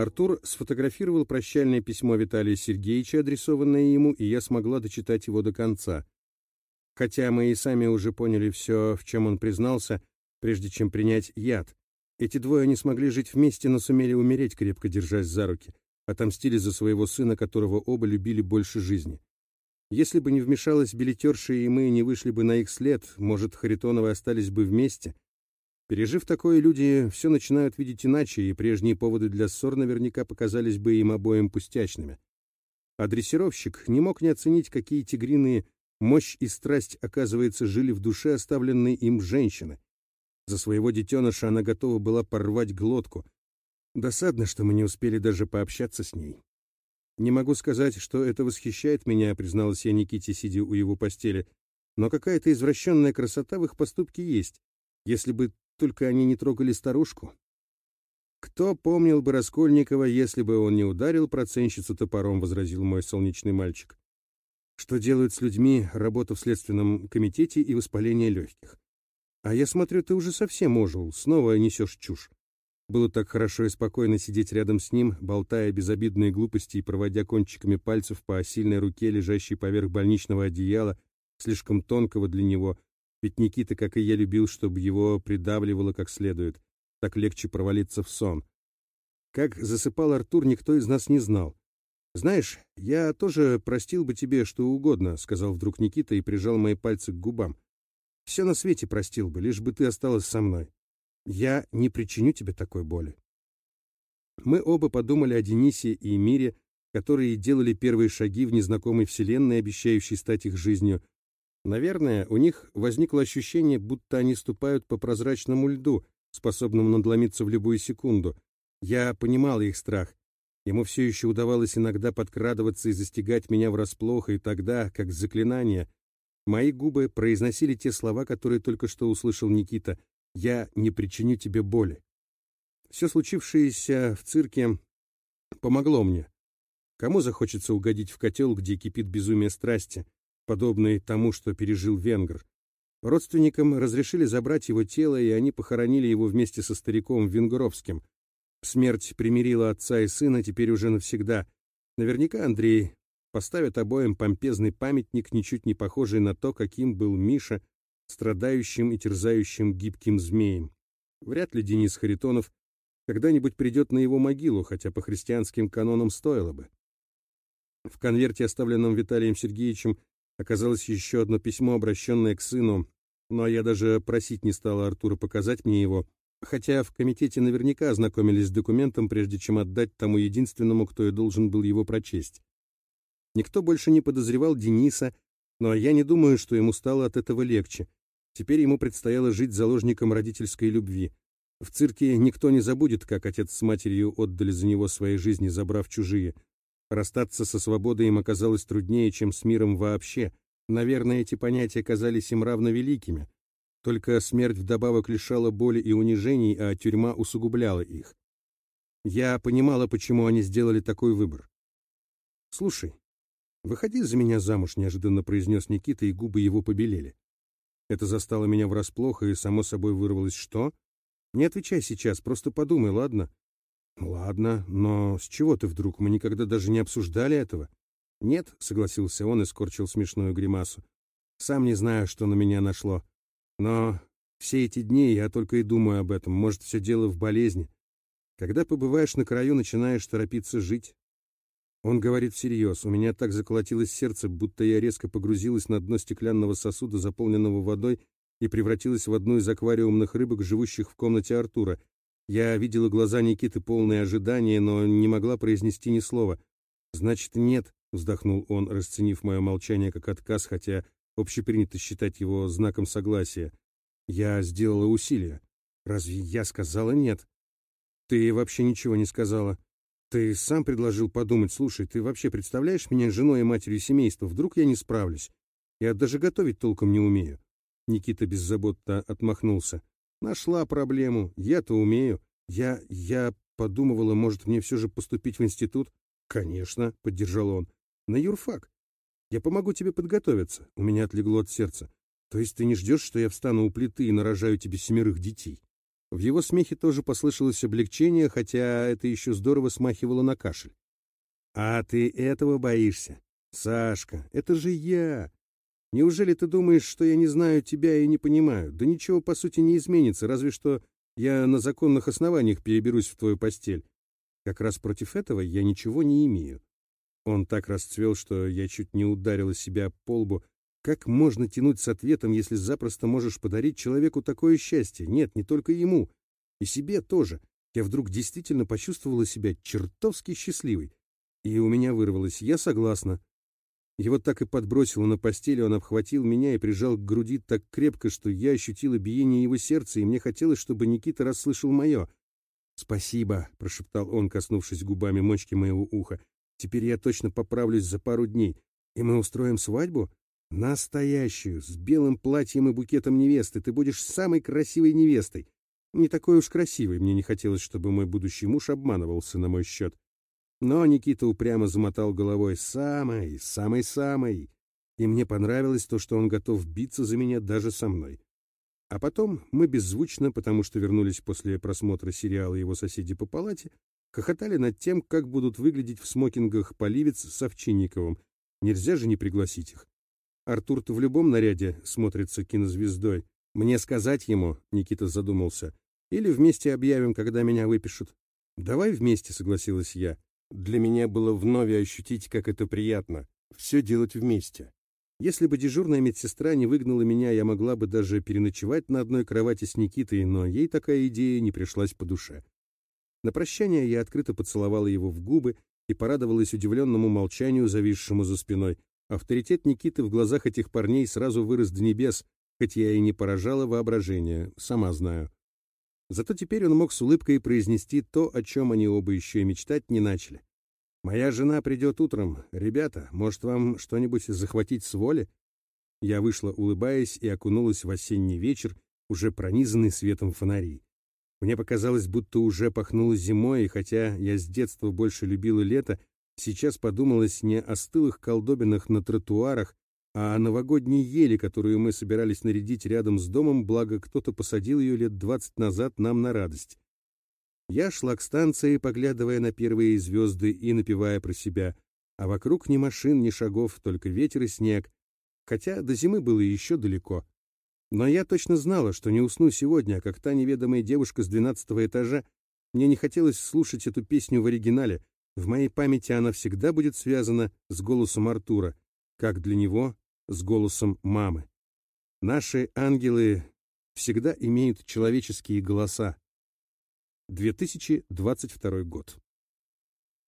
Артур сфотографировал прощальное письмо Виталия Сергеевича, адресованное ему, и я смогла дочитать его до конца. Хотя мы и сами уже поняли все, в чем он признался, прежде чем принять яд. Эти двое не смогли жить вместе, но сумели умереть, крепко держась за руки. Отомстили за своего сына, которого оба любили больше жизни. Если бы не вмешалась билетерша, и мы не вышли бы на их след, может, Харитоновы остались бы вместе. Пережив такое, люди все начинают видеть иначе, и прежние поводы для ссор наверняка показались бы им обоим пустячными. А дрессировщик не мог не оценить, какие тигриные мощь и страсть, оказывается, жили в душе оставленной им женщины. За своего детеныша она готова была порвать глотку. Досадно, что мы не успели даже пообщаться с ней. «Не могу сказать, что это восхищает меня», — призналась я Никите, сидя у его постели. «Но какая-то извращенная красота в их поступке есть. Если бы только они не трогали старушку». «Кто помнил бы Раскольникова, если бы он не ударил проценщицу топором», — возразил мой солнечный мальчик. «Что делают с людьми работа в следственном комитете и воспаление легких?» «А я смотрю, ты уже совсем ожил, снова несешь чушь. Было так хорошо и спокойно сидеть рядом с ним, болтая безобидные глупости и проводя кончиками пальцев по сильной руке, лежащей поверх больничного одеяла, слишком тонкого для него, ведь Никита, как и я, любил, чтобы его придавливало как следует. Так легче провалиться в сон. Как засыпал Артур, никто из нас не знал. «Знаешь, я тоже простил бы тебе что угодно», — сказал вдруг Никита и прижал мои пальцы к губам. «Все на свете простил бы, лишь бы ты осталась со мной». Я не причиню тебе такой боли. Мы оба подумали о Денисе и Мире, которые делали первые шаги в незнакомой вселенной, обещающей стать их жизнью. Наверное, у них возникло ощущение, будто они ступают по прозрачному льду, способному надломиться в любую секунду. Я понимал их страх. Ему все еще удавалось иногда подкрадываться и застигать меня врасплох, и тогда, как заклинание, мои губы произносили те слова, которые только что услышал Никита — я не причиню тебе боли. Все случившееся в цирке помогло мне. Кому захочется угодить в котел, где кипит безумие страсти, подобный тому, что пережил венгр? Родственникам разрешили забрать его тело, и они похоронили его вместе со стариком Венгровским. Смерть примирила отца и сына теперь уже навсегда. Наверняка Андрей поставит обоим помпезный памятник, ничуть не похожий на то, каким был Миша, страдающим и терзающим гибким змеем. Вряд ли Денис Харитонов когда-нибудь придет на его могилу, хотя по христианским канонам стоило бы. В конверте, оставленном Виталием Сергеевичем, оказалось еще одно письмо, обращенное к сыну, но я даже просить не стала Артура показать мне его, хотя в комитете наверняка ознакомились с документом, прежде чем отдать тому единственному, кто и должен был его прочесть. Никто больше не подозревал Дениса, но я не думаю, что ему стало от этого легче. Теперь ему предстояло жить заложником родительской любви. В цирке никто не забудет, как отец с матерью отдали за него свои жизни, забрав чужие. Расстаться со свободой им оказалось труднее, чем с миром вообще. Наверное, эти понятия казались им равновеликими. Только смерть вдобавок лишала боли и унижений, а тюрьма усугубляла их. Я понимала, почему они сделали такой выбор. «Слушай, выходи за меня замуж», — неожиданно произнес Никита, и губы его побелели. Это застало меня врасплох, и само собой вырвалось «что?» «Не отвечай сейчас, просто подумай, ладно?» «Ладно, но с чего ты вдруг? Мы никогда даже не обсуждали этого». «Нет», — согласился он и скорчил смешную гримасу. «Сам не знаю, что на меня нашло. Но все эти дни я только и думаю об этом. Может, все дело в болезни. Когда побываешь на краю, начинаешь торопиться жить. Он говорит всерьез. У меня так заколотилось сердце, будто я резко погрузилась на дно стеклянного сосуда, заполненного водой, и превратилась в одну из аквариумных рыбок, живущих в комнате Артура. Я видела глаза Никиты полные ожидания, но не могла произнести ни слова. «Значит, нет», — вздохнул он, расценив мое молчание как отказ, хотя общепринято считать его знаком согласия. «Я сделала усилие. Разве я сказала нет?» «Ты вообще ничего не сказала», ты сам предложил подумать, слушай, ты вообще представляешь меня женой и матерью семейства? Вдруг я не справлюсь? Я даже готовить толком не умею. Никита беззаботно отмахнулся. Нашла проблему. Я-то умею. Я... я подумывала, может, мне все же поступить в институт? Конечно, поддержал он. На юрфак. Я помогу тебе подготовиться. У меня отлегло от сердца. То есть ты не ждешь, что я встану у плиты и нарожаю тебе семерых детей? В его смехе тоже послышалось облегчение, хотя это еще здорово смахивало на кашель. «А ты этого боишься? Сашка, это же я! Неужели ты думаешь, что я не знаю тебя и не понимаю? Да ничего, по сути, не изменится, разве что я на законных основаниях переберусь в твою постель. Как раз против этого я ничего не имею. Он так расцвел, что я чуть не ударила себя по лбу. Как можно тянуть с ответом, если запросто можешь подарить человеку такое счастье? Нет, не только ему. И себе тоже. Я вдруг действительно почувствовала себя чертовски счастливой. И у меня вырвалось «я согласна». Его так и подбросило на постель, он обхватил меня и прижал к груди так крепко, что я ощутила биение его сердца, и мне хотелось, чтобы Никита расслышал мое. «Спасибо», — прошептал он, коснувшись губами мочки моего уха. «Теперь я точно поправлюсь за пару дней. И мы устроим свадьбу? Настоящую, с белым платьем и букетом невесты. Ты будешь самой красивой невестой. Не такой уж красивой. Мне не хотелось, чтобы мой будущий муж обманывался на мой счет. Но Никита упрямо замотал головой «самой, самой-самой». И мне понравилось то, что он готов биться за меня даже со мной. А потом мы беззвучно, потому что вернулись после просмотра сериала его соседи по палате, хохотали над тем, как будут выглядеть в смокингах Поливец с Овчинниковым. Нельзя же не пригласить их. Артур-то в любом наряде смотрится кинозвездой. Мне сказать ему, Никита задумался, или вместе объявим, когда меня выпишут. Давай вместе, согласилась я. Для меня было вновь ощутить, как это приятно. Все делать вместе. Если бы дежурная медсестра не выгнала меня, я могла бы даже переночевать на одной кровати с Никитой, но ей такая идея не пришлась по душе. На прощание я открыто поцеловала его в губы и порадовалась удивленному молчанию, зависшему за спиной. Авторитет Никиты в глазах этих парней сразу вырос до небес, хоть я и не поражала воображение, сама знаю. Зато теперь он мог с улыбкой произнести то, о чем они оба еще и мечтать не начали. «Моя жена придет утром. Ребята, может, вам что-нибудь захватить с воли?» Я вышла, улыбаясь, и окунулась в осенний вечер, уже пронизанный светом фонарей. Мне показалось, будто уже пахнуло зимой, и хотя я с детства больше любила лето, сейчас подумалось не о стылых колдобинах на тротуарах, а новогодней ели, которую мы собирались нарядить рядом с домом, благо кто-то посадил ее лет двадцать назад нам на радость. Я шла к станции, поглядывая на первые звезды и напевая про себя, а вокруг ни машин, ни шагов, только ветер и снег, хотя до зимы было еще далеко. Но я точно знала, что не усну сегодня, как та неведомая девушка с двенадцатого этажа. Мне не хотелось слушать эту песню в оригинале. В моей памяти она всегда будет связана с голосом Артура, как для него с голосом мамы. Наши ангелы всегда имеют человеческие голоса. 2022 год.